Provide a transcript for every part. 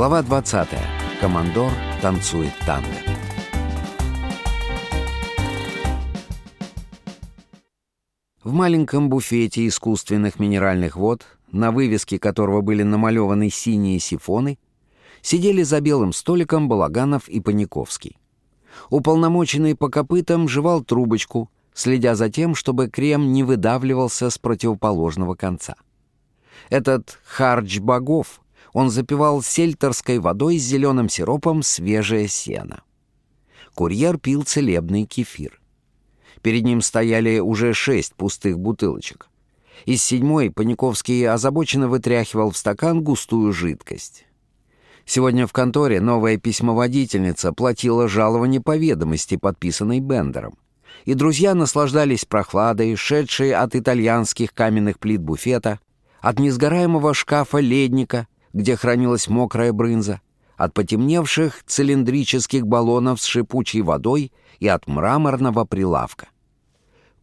Глава 20. Командор танцует танго. В маленьком буфете искусственных минеральных вод, на вывеске которого были намалеваны синие сифоны, сидели за белым столиком Балаганов и Паниковский. Уполномоченный по копытам жевал трубочку, следя за тем, чтобы крем не выдавливался с противоположного конца. Этот хардж богов он запивал сельтерской водой с зеленым сиропом свежее сено. Курьер пил целебный кефир. Перед ним стояли уже шесть пустых бутылочек. Из седьмой Паниковский озабоченно вытряхивал в стакан густую жидкость. Сегодня в конторе новая письмоводительница платила жалование по ведомости, подписанной Бендером. И друзья наслаждались прохладой, шедшей от итальянских каменных плит буфета, от несгораемого шкафа ледника, где хранилась мокрая брынза, от потемневших цилиндрических баллонов с шипучей водой и от мраморного прилавка.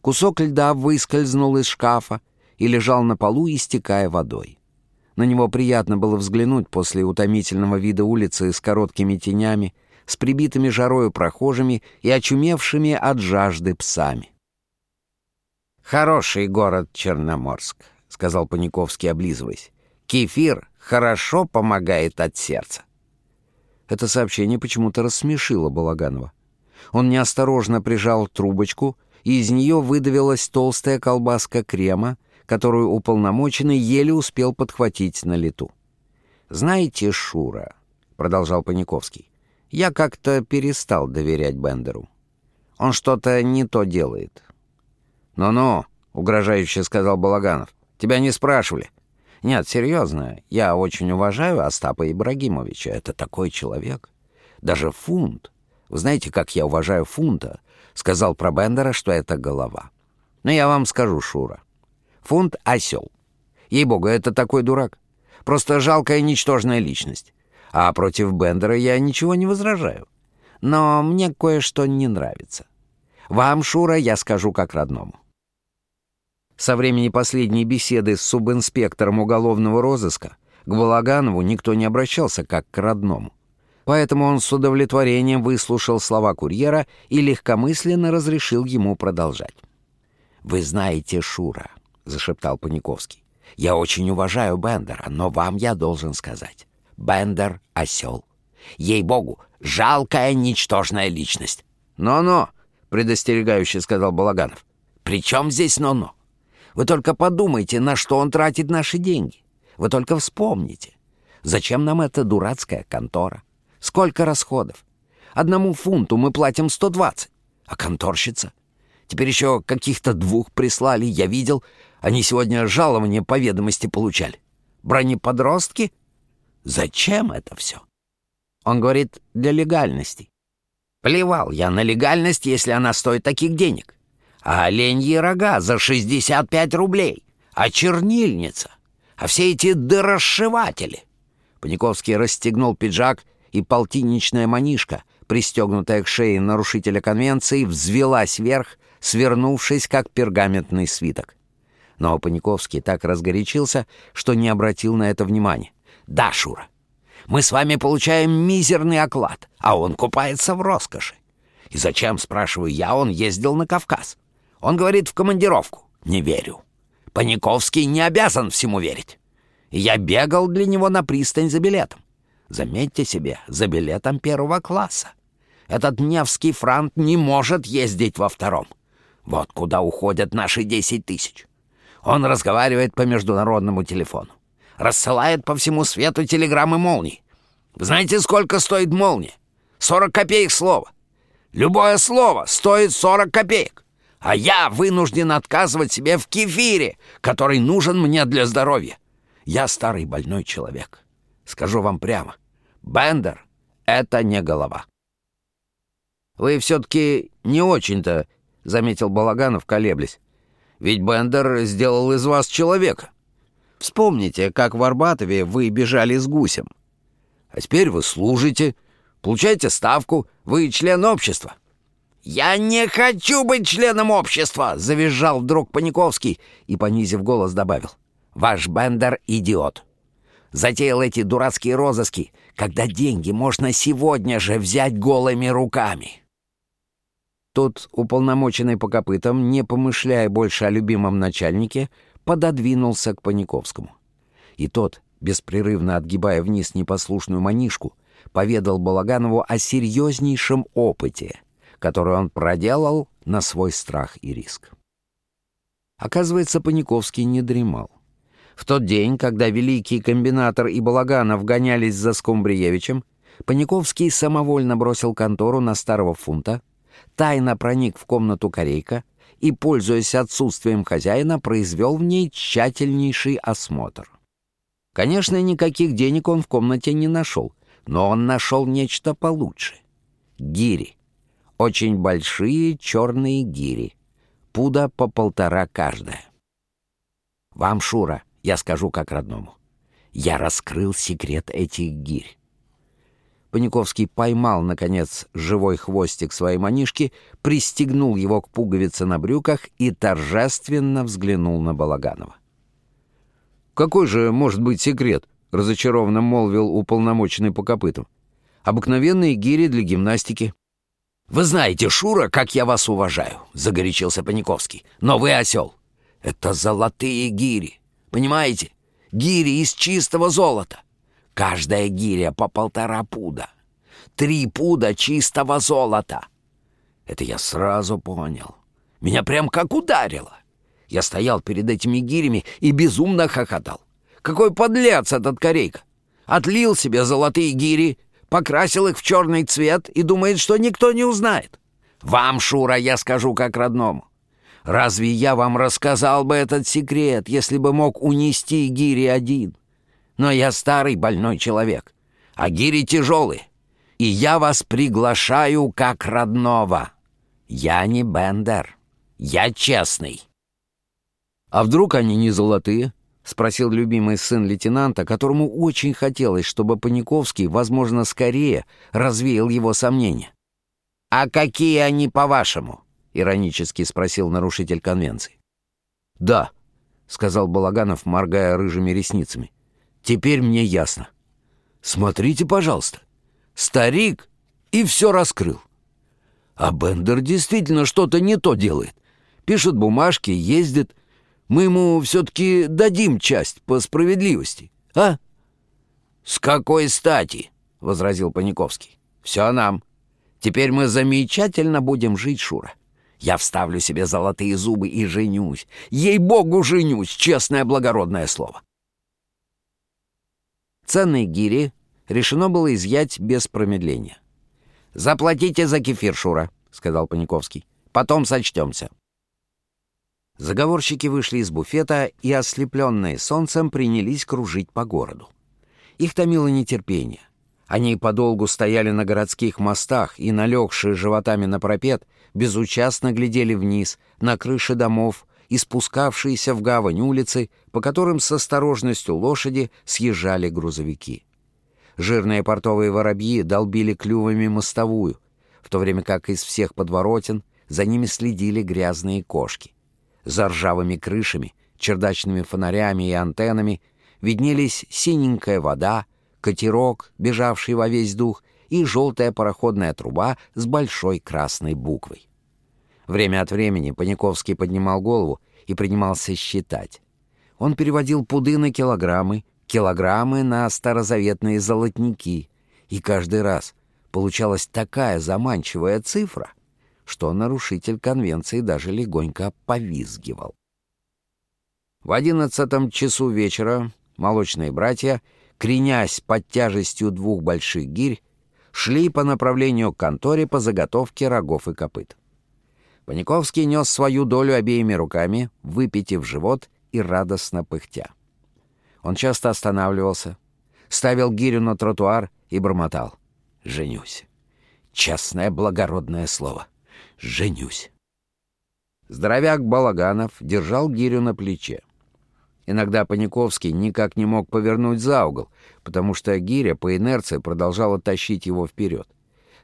Кусок льда выскользнул из шкафа и лежал на полу, истекая водой. На него приятно было взглянуть после утомительного вида улицы с короткими тенями, с прибитыми жарою прохожими и очумевшими от жажды псами. «Хороший город Черноморск», — сказал Паниковский, облизываясь. «Кефир хорошо помогает от сердца». Это сообщение почему-то рассмешило Балаганова. Он неосторожно прижал трубочку, и из нее выдавилась толстая колбаска крема, которую уполномоченный еле успел подхватить на лету. «Знаете, Шура», — продолжал Паниковский, — «я как-то перестал доверять Бендеру. Он что-то не то делает». «Ну-ну», — угрожающе сказал Балаганов, — «тебя не спрашивали». «Нет, серьезно, я очень уважаю Остапа Ибрагимовича. Это такой человек. Даже фунт. Вы знаете, как я уважаю фунта?» Сказал про Бендера, что это голова. Но я вам скажу, Шура, Фунт — осел. Ей-богу, это такой дурак. Просто жалкая ничтожная личность. А против Бендера я ничего не возражаю. Но мне кое-что не нравится. Вам, Шура, я скажу как родному. Со времени последней беседы с субинспектором уголовного розыска к Балаганову никто не обращался как к родному. Поэтому он с удовлетворением выслушал слова курьера и легкомысленно разрешил ему продолжать. «Вы знаете Шура», зашептал Паниковский. «Я очень уважаю Бендера, но вам я должен сказать. Бендер — осел. Ей-богу, жалкая, ничтожная личность». «Но-но», — предостерегающе сказал Балаганов. «При чем здесь но-но? Вы только подумайте, на что он тратит наши деньги. Вы только вспомните. Зачем нам эта дурацкая контора? Сколько расходов? Одному фунту мы платим 120, а конторщица? Теперь еще каких-то двух прислали, я видел, они сегодня жалование по ведомости получали. Бронеподростки? Зачем это все? Он говорит, для легальности. Плевал я на легальность, если она стоит таких денег. А оленьи рога за 65 рублей. А чернильница. А все эти дыросшиватели. Паниковский расстегнул пиджак, и полтинничная манишка, пристегнутая к шее нарушителя конвенции, взвелась вверх, свернувшись, как пергаментный свиток. Но Паниковский так разгорячился, что не обратил на это внимания. «Да, Шура, мы с вами получаем мизерный оклад, а он купается в роскоши. И зачем, спрашиваю я, он ездил на Кавказ? Он говорит в командировку. Не верю. Паниковский не обязан всему верить. Я бегал для него на пристань за билетом. Заметьте себе, за билетом первого класса. Этот Невский франт не может ездить во втором. Вот куда уходят наши десять тысяч. Он разговаривает по международному телефону. Рассылает по всему свету телеграммы молний. Знаете, сколько стоит молния? 40 копеек слово. Любое слово стоит 40 копеек. А я вынужден отказывать себе в кефире, который нужен мне для здоровья. Я старый больной человек. Скажу вам прямо. Бендер — это не голова. «Вы все-таки не очень-то», — заметил Балаганов, колеблясь. Ведь Бендер сделал из вас человека. Вспомните, как в Арбатове вы бежали с гусем. А теперь вы служите, получаете ставку, вы член общества». «Я не хочу быть членом общества!» — завизжал вдруг Паниковский и, понизив голос, добавил. «Ваш Бендер — идиот. Затеял эти дурацкие розыски, когда деньги можно сегодня же взять голыми руками. Тот, уполномоченный по копытам, не помышляя больше о любимом начальнике, пододвинулся к Паниковскому. И тот, беспрерывно отгибая вниз непослушную манишку, поведал Балаганову о серьезнейшем опыте, который он проделал на свой страх и риск. Оказывается, Паниковский не дремал. В тот день, когда великий комбинатор и Балаганов гонялись за Скумбриевичем, Паниковский самовольно бросил контору на старого фунта, тайно проник в комнату Корейка и, пользуясь отсутствием хозяина, произвел в ней тщательнейший осмотр. Конечно, никаких денег он в комнате не нашел, но он нашел нечто получше. Гири. Очень большие черные гири. Пуда по полтора каждая. Вам, Шура, я скажу как родному. Я раскрыл секрет этих гирь. Паниковский поймал, наконец, живой хвостик своей манишки, пристегнул его к пуговице на брюках и торжественно взглянул на Балаганова. «Какой же может быть секрет?» — разочарованно молвил уполномоченный по копыту. «Обыкновенные гири для гимнастики». «Вы знаете, Шура, как я вас уважаю», — загорячился Паниковский. «Но вы осел. Это золотые гири. Понимаете? Гири из чистого золота. Каждая гиря по полтора пуда. Три пуда чистого золота. Это я сразу понял. Меня прям как ударило. Я стоял перед этими гирями и безумно хохотал. Какой подлец этот корейка! Отлил себе золотые гири, покрасил их в черный цвет и думает, что никто не узнает. Вам, Шура, я скажу как родному. Разве я вам рассказал бы этот секрет, если бы мог унести гири один? Но я старый больной человек, а гири тяжелые, и я вас приглашаю как родного. Я не Бендер, я честный». «А вдруг они не золотые?» — спросил любимый сын лейтенанта, которому очень хотелось, чтобы Паниковский, возможно, скорее развеял его сомнения. «А какие они, по-вашему?» — иронически спросил нарушитель конвенции. «Да», — сказал Балаганов, моргая рыжими ресницами. «Теперь мне ясно. Смотрите, пожалуйста. Старик и все раскрыл. А Бендер действительно что-то не то делает. Пишет бумажки, ездит. Мы ему все-таки дадим часть по справедливости, а?» «С какой стати?» — возразил Паниковский. «Все нам. Теперь мы замечательно будем жить, Шура. Я вставлю себе золотые зубы и женюсь. Ей-богу, женюсь, честное благородное слово. Ценные гири решено было изъять без промедления. «Заплатите за кефир, Шура», — сказал Паниковский. «Потом сочтемся». Заговорщики вышли из буфета и, ослепленные солнцем, принялись кружить по городу. Их томило нетерпение. Они подолгу стояли на городских мостах и, налегшие животами на пропет, безучастно глядели вниз, на крыши домов и спускавшиеся в гавань улицы, по которым с осторожностью лошади съезжали грузовики. Жирные портовые воробьи долбили клювами мостовую, в то время как из всех подворотен за ними следили грязные кошки. За ржавыми крышами, чердачными фонарями и антеннами виднелись синенькая вода, катерок, бежавший во весь дух, и желтая пароходная труба с большой красной буквой. Время от времени Паниковский поднимал голову и принимался считать. Он переводил пуды на килограммы, килограммы на старозаветные золотники, и каждый раз получалась такая заманчивая цифра, что нарушитель конвенции даже легонько повизгивал. В одиннадцатом часу вечера молочные братья — кренясь под тяжестью двух больших гирь, шли по направлению к конторе по заготовке рогов и копыт. Паниковский нес свою долю обеими руками, выпитив живот и радостно пыхтя. Он часто останавливался, ставил гирю на тротуар и бормотал. «Женюсь. Честное благородное слово. Женюсь». Здоровяк Балаганов держал гирю на плече. Иногда Паниковский никак не мог повернуть за угол, потому что гиря по инерции продолжала тащить его вперед.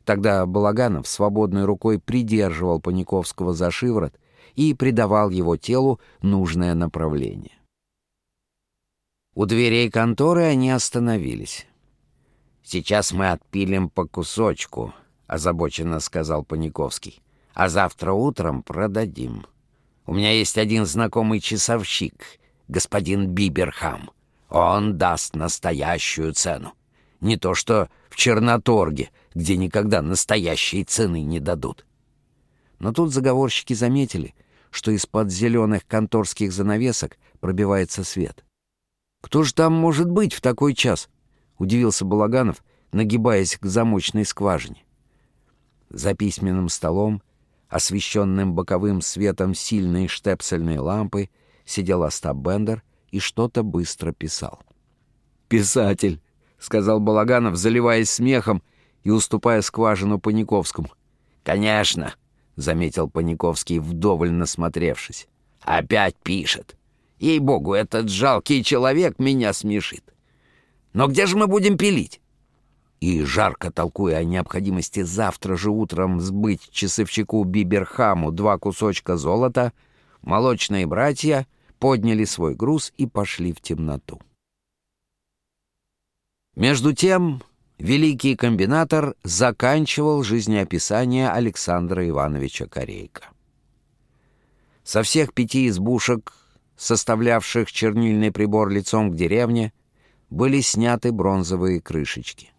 Тогда Балаганов свободной рукой придерживал Паниковского за шиворот и придавал его телу нужное направление. У дверей конторы они остановились. «Сейчас мы отпилим по кусочку», — озабоченно сказал Паниковский. «А завтра утром продадим. У меня есть один знакомый часовщик, господин Биберхам. Он даст настоящую цену. Не то что в Черноторге, где никогда настоящей цены не дадут». Но тут заговорщики заметили, что из-под зеленых конторских занавесок пробивается свет. «Кто же там может быть в такой час?» — удивился Балаганов, нагибаясь к замочной скважине. За письменным столом, освещенным боковым светом сильной штепсельной лампы, сидел Остап Бендер и что-то быстро писал. «Писатель!» — сказал Балаганов, заливаясь смехом и уступая скважину Паниковскому. «Конечно!» — заметил Паниковский, вдоволь насмотревшись. «Опять пишет!» Ей-богу, этот жалкий человек меня смешит. Но где же мы будем пилить? И, жарко толкуя о необходимости завтра же утром сбыть часовщику Биберхаму два кусочка золота, молочные братья подняли свой груз и пошли в темноту. Между тем, великий комбинатор заканчивал жизнеописание Александра Ивановича Корейка. Со всех пяти избушек составлявших чернильный прибор лицом к деревне, были сняты бронзовые крышечки.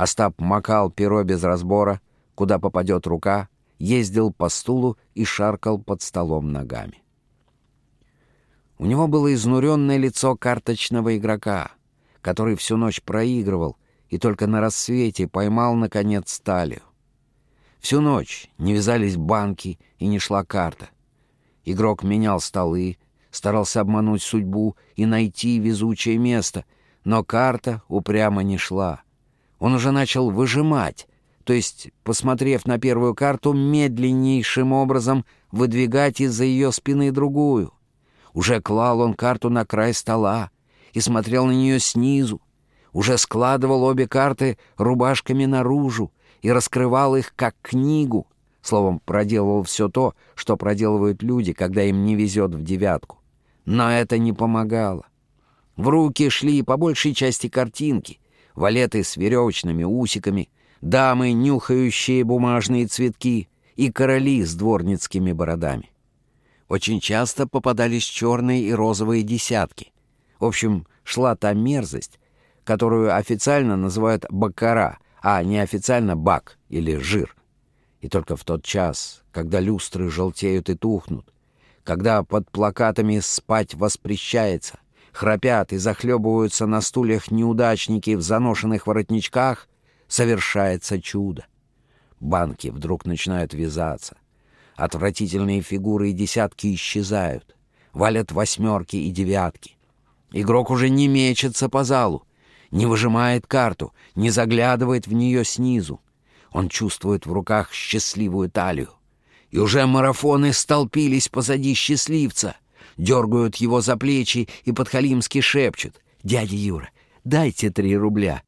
Остап макал перо без разбора, куда попадет рука, ездил по стулу и шаркал под столом ногами. У него было изнуренное лицо карточного игрока, который всю ночь проигрывал и только на рассвете поймал, наконец, талию. Всю ночь не вязались банки и не шла карта — Игрок менял столы, старался обмануть судьбу и найти везучее место, но карта упрямо не шла. Он уже начал выжимать, то есть, посмотрев на первую карту, медленнейшим образом выдвигать из-за ее спины другую. Уже клал он карту на край стола и смотрел на нее снизу, уже складывал обе карты рубашками наружу и раскрывал их как книгу, Словом, проделывал все то, что проделывают люди, когда им не везет в девятку. Но это не помогало. В руки шли по большей части картинки, валеты с веревочными усиками, дамы, нюхающие бумажные цветки, и короли с дворницкими бородами. Очень часто попадались черные и розовые десятки. В общем, шла та мерзость, которую официально называют бакара, а неофициально бак или жир. И только в тот час, когда люстры желтеют и тухнут, когда под плакатами «спать воспрещается», храпят и захлебываются на стульях неудачники в заношенных воротничках, совершается чудо. Банки вдруг начинают вязаться. Отвратительные фигуры и десятки исчезают. Валят восьмерки и девятки. Игрок уже не мечется по залу, не выжимает карту, не заглядывает в нее снизу. Он чувствует в руках счастливую талию. И уже марафоны столпились позади счастливца, дергают его за плечи и подхалимски шепчут. «Дядя Юра, дайте три рубля».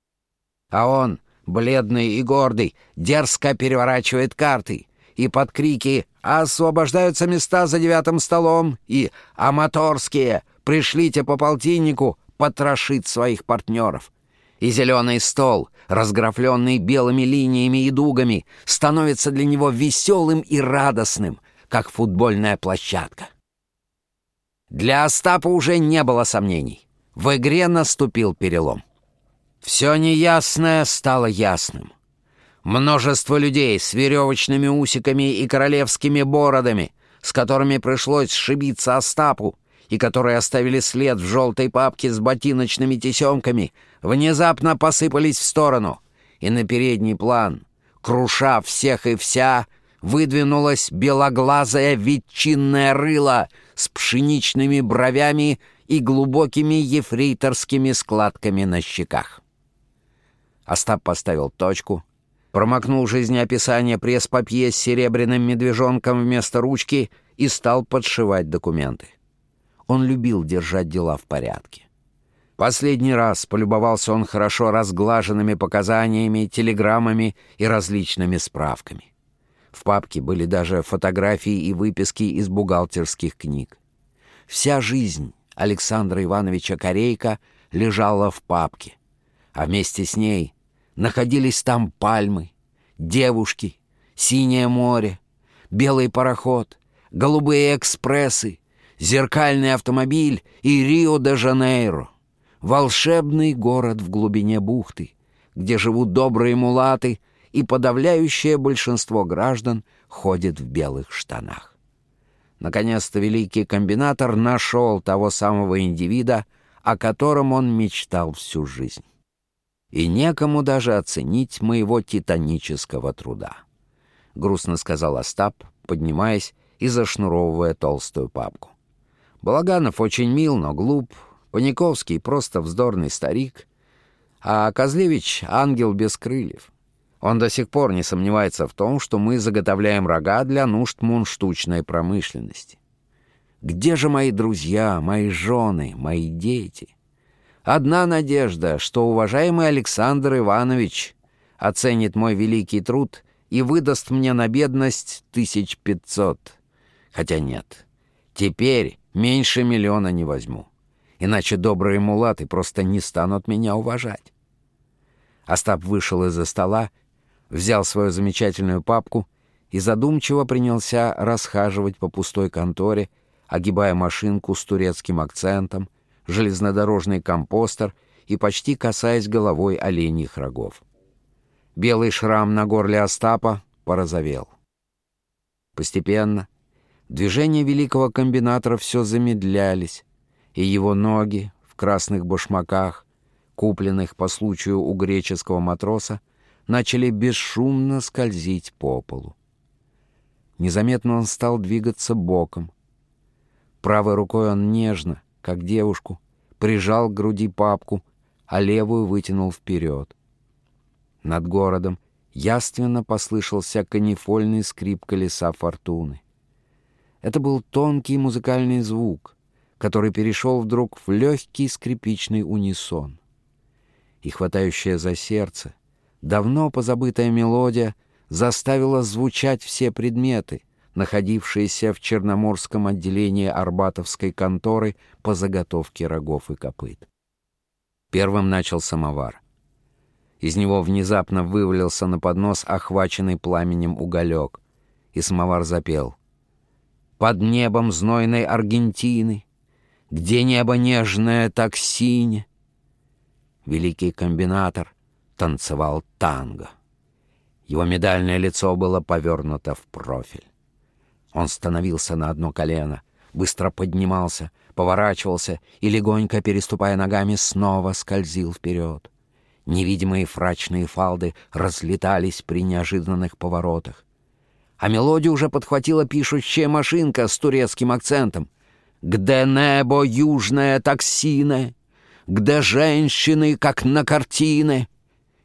А он, бледный и гордый, дерзко переворачивает карты и под крики «Освобождаются места за девятым столом» и «Аматорские! Пришлите по полтиннику!» потрошит своих партнеров и зеленый стол, разграфленный белыми линиями и дугами, становится для него веселым и радостным, как футбольная площадка. Для Остапа уже не было сомнений. В игре наступил перелом. Все неясное стало ясным. Множество людей с веревочными усиками и королевскими бородами, с которыми пришлось сшибиться Остапу, и которые оставили след в желтой папке с ботиночными тесемками, внезапно посыпались в сторону, и на передний план, круша всех и вся, выдвинулась белоглазая ветчинная рыла с пшеничными бровями и глубокими ефрейторскими складками на щеках. Остап поставил точку, промокнул жизнеописание пресс-папье с серебряным медвежонком вместо ручки и стал подшивать документы. Он любил держать дела в порядке. Последний раз полюбовался он хорошо разглаженными показаниями, телеграммами и различными справками. В папке были даже фотографии и выписки из бухгалтерских книг. Вся жизнь Александра Ивановича Корейка лежала в папке, а вместе с ней находились там пальмы, девушки, синее море, белый пароход, голубые экспрессы, зеркальный автомобиль и Рио-де-Жанейро, волшебный город в глубине бухты, где живут добрые мулаты, и подавляющее большинство граждан ходит в белых штанах. Наконец-то великий комбинатор нашел того самого индивида, о котором он мечтал всю жизнь. И некому даже оценить моего титанического труда. Грустно сказал Остап, поднимаясь и зашнуровывая толстую папку. Балаганов очень мил, но глуп, Паниковский просто вздорный старик, а Козлевич — ангел без крыльев. Он до сих пор не сомневается в том, что мы заготовляем рога для нужд мунштучной промышленности. Где же мои друзья, мои жены, мои дети? Одна надежда, что уважаемый Александр Иванович оценит мой великий труд и выдаст мне на бедность тысяч пятьсот. Хотя нет, теперь меньше миллиона не возьму иначе добрые мулаты просто не станут меня уважать. Остап вышел из-за стола, взял свою замечательную папку и задумчиво принялся расхаживать по пустой конторе, огибая машинку с турецким акцентом, железнодорожный компостер и почти касаясь головой оленьих рогов. Белый шрам на горле Остапа порозовел. Постепенно движения великого комбинатора все замедлялись, и его ноги в красных башмаках, купленных по случаю у греческого матроса, начали бесшумно скользить по полу. Незаметно он стал двигаться боком. Правой рукой он нежно, как девушку, прижал к груди папку, а левую вытянул вперед. Над городом яственно послышался канифольный скрип колеса фортуны. Это был тонкий музыкальный звук — который перешел вдруг в легкий скрипичный унисон. И хватающая за сердце, давно позабытая мелодия заставила звучать все предметы, находившиеся в Черноморском отделении Арбатовской конторы по заготовке рогов и копыт. Первым начал самовар. Из него внезапно вывалился на поднос охваченный пламенем уголек, и самовар запел. «Под небом знойной Аргентины где небо нежное, так синее. Великий комбинатор танцевал танго. Его медальное лицо было повернуто в профиль. Он становился на одно колено, быстро поднимался, поворачивался и, легонько переступая ногами, снова скользил вперед. Невидимые фрачные фалды разлетались при неожиданных поворотах. А мелодию уже подхватила пишущая машинка с турецким акцентом — где небо южное так сине, Где женщины, как на картине.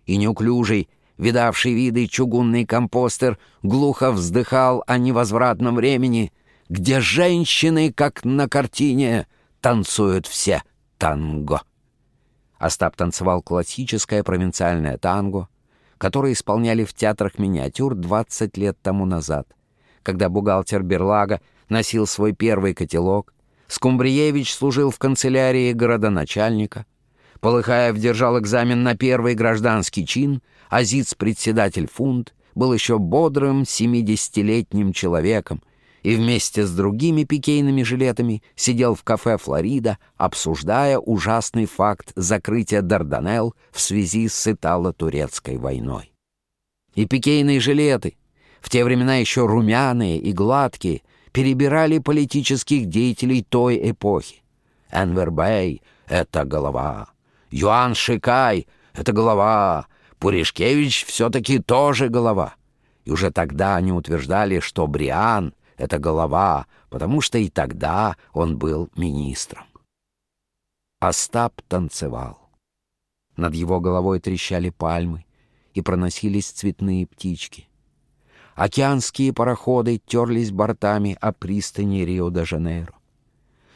И неуклюжий, видавший виды чугунный компостер, Глухо вздыхал о невозвратном времени, Где женщины, как на картине, Танцуют все танго. Остап танцевал классическое провинциальное танго, которое исполняли в театрах миниатюр 20 лет тому назад, когда бухгалтер Берлага носил свой первый котелок, Скумбриевич служил в канцелярии городоначальника. Полыхаев держал экзамен на первый гражданский чин, а Зиц-председатель фунт был еще бодрым семидесятилетним человеком и вместе с другими пикейными жилетами сидел в кафе «Флорида», обсуждая ужасный факт закрытия Дарданелл в связи с Итало-Турецкой войной. И пикейные жилеты, в те времена еще румяные и гладкие, перебирали политических деятелей той эпохи. Энвер Бэй — это голова. Юан Шикай — это голова. Пуришкевич все-таки тоже голова. И уже тогда они утверждали, что Бриан — это голова, потому что и тогда он был министром. Остап танцевал. Над его головой трещали пальмы и проносились цветные птички. Океанские пароходы терлись бортами о пристани Рио-де-Жанейро.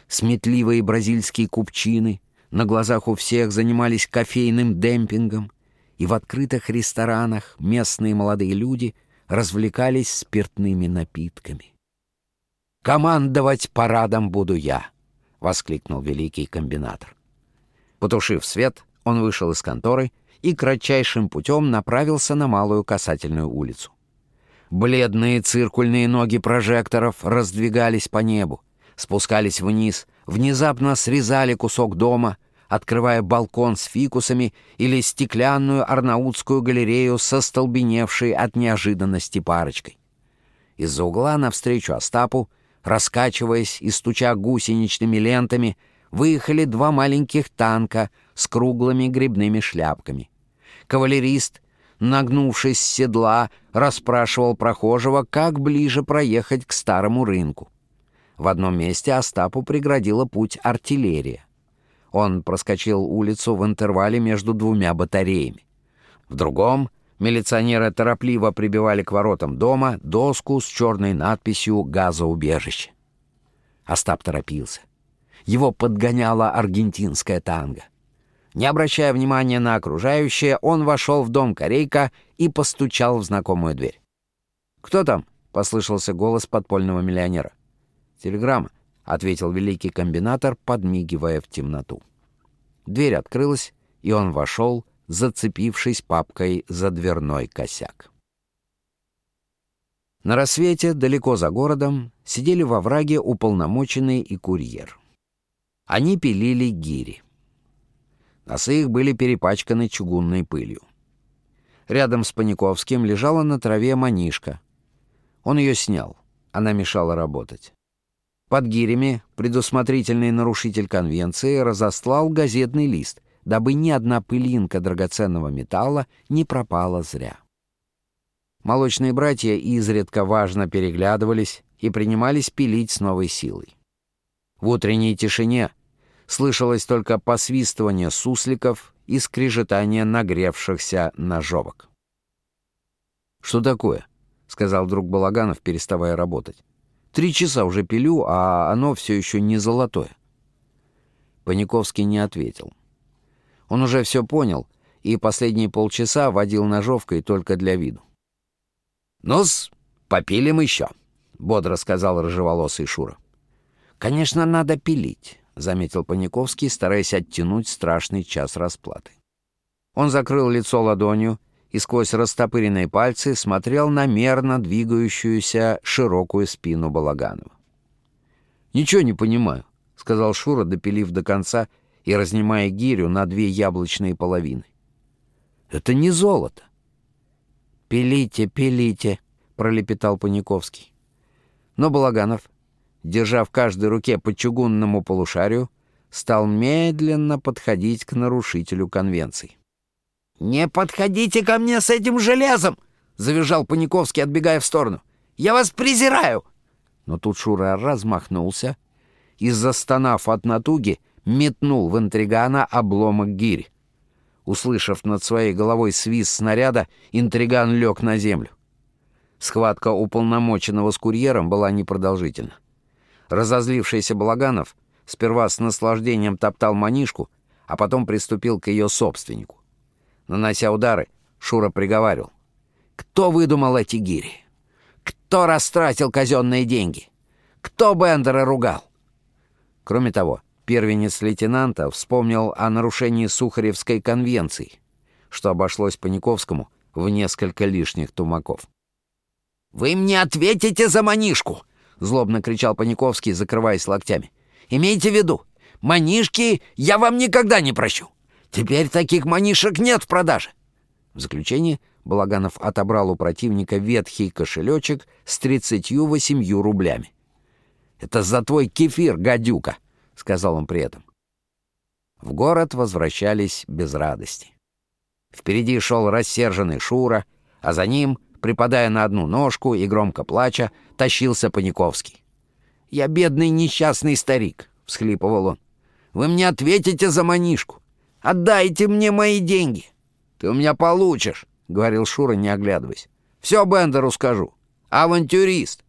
Сметливые бразильские купчины на глазах у всех занимались кофейным демпингом, и в открытых ресторанах местные молодые люди развлекались спиртными напитками. «Командовать парадом буду я», воскликнул великий комбинатор. Потушив свет, он вышел из конторы и кратчайшим путем направился на малую касательную улицу. Бледные циркульные ноги прожекторов раздвигались по небу, спускались вниз, внезапно срезали кусок дома, открывая балкон с фикусами или стеклянную арнаутскую галерею со столбеневшей от неожиданности парочкой. Из-за угла навстречу Остапу, раскачиваясь и стуча гусеничными лентами, выехали два маленьких танка с круглыми грибными шляпками. Кавалерист, нагнувшись с седла, расспрашивал прохожего, как ближе проехать к старому рынку. В одном месте Остапу преградила путь артиллерия. Он проскочил улицу в интервале между двумя батареями. В другом милиционеры торопливо прибивали к воротам дома доску с черной надписью «Газоубежище». Остап торопился. Его подгоняла аргентинская танго. Не обращая внимания на окружающее, он вошел в дом Корейка и постучал в знакомую дверь. «Кто там?» — послышался голос подпольного миллионера. «Телеграмма», — ответил великий комбинатор, подмигивая в темноту. Дверь открылась, и он вошел, зацепившись папкой за дверной косяк. На рассвете, далеко за городом, сидели во враге уполномоченный и курьер. Они пилили гири. Носы их были перепачканы чугунной пылью. Рядом с Паниковским лежала на траве манишка. Он ее снял. Она мешала работать. Под гирями предусмотрительный нарушитель конвенции разослал газетный лист, дабы ни одна пылинка драгоценного металла не пропала зря. Молочные братья изредка важно переглядывались и принимались пилить с новой силой. В утренней тишине слышалось только посвистывание сусликов и скрежетание нагревшихся ножовок. «Что такое?» — сказал друг Балаганов, переставая работать. «Три часа уже пилю, а оно все еще не золотое». Паниковский не ответил. Он уже все понял и последние полчаса водил ножовкой только для виду. «Ну-с, попилим еще», — бодро сказал рыжеволосый Шура. «Конечно, надо пилить. — заметил Паниковский, стараясь оттянуть страшный час расплаты. Он закрыл лицо ладонью и сквозь растопыренные пальцы смотрел на мерно двигающуюся широкую спину Балаганова. «Ничего не понимаю», — сказал Шура, допилив до конца и разнимая гирю на две яблочные половины. «Это не золото». «Пилите, пилите», — пролепетал Паниковский. Но Балаганов держа в каждой руке по чугунному полушарию, стал медленно подходить к нарушителю конвенций. «Не подходите ко мне с этим железом!» — завизжал Паниковский, отбегая в сторону. «Я вас презираю!» Но тут Шура размахнулся и, застонав от натуги, метнул в интригана обломок гирь. Услышав над своей головой свист снаряда, интриган лег на землю. Схватка уполномоченного с курьером была непродолжительна. Разозлившийся Балаганов сперва с наслаждением топтал манишку, а потом приступил к ее собственнику. Нанося удары, Шура приговаривал. «Кто выдумал эти гири? Кто растратил казенные деньги? Кто Бендера ругал?» Кроме того, первенец лейтенанта вспомнил о нарушении Сухаревской конвенции, что обошлось Паниковскому в несколько лишних тумаков. «Вы мне ответите за манишку!» злобно кричал Паниковский, закрываясь локтями. «Имейте в виду, манишки я вам никогда не прощу. Теперь таких манишек нет в продаже». В заключение Балаганов отобрал у противника ветхий кошелечек с тридцатью восемью рублями. «Это за твой кефир, гадюка!» — сказал он при этом. В город возвращались без радости. Впереди шел рассерженный Шура, а за ним припадая на одну ножку и громко плача, тащился Паниковский. «Я бедный несчастный старик», — всхлипывал он. «Вы мне ответите за манишку. Отдайте мне мои деньги». «Ты у меня получишь», — говорил Шура, не оглядываясь. «Все Бендеру скажу. Авантюрист.